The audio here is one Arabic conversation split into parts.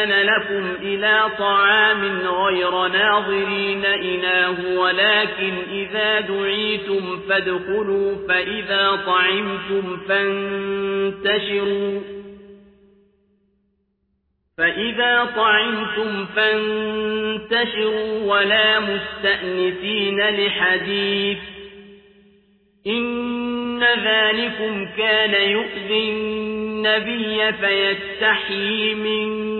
يؤذن لكم إلى طعام غير ناظرين إناه ولكن إذا دعيتم فادخلوا فإذا طعمتم فانتشروا فإذا طعمتم فانتشروا ولا مستأنسين لحديث إن ذلكم كان يؤذي النبي فيستحيي منكم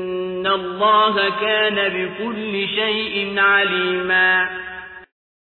الله كان بكل شيء عليما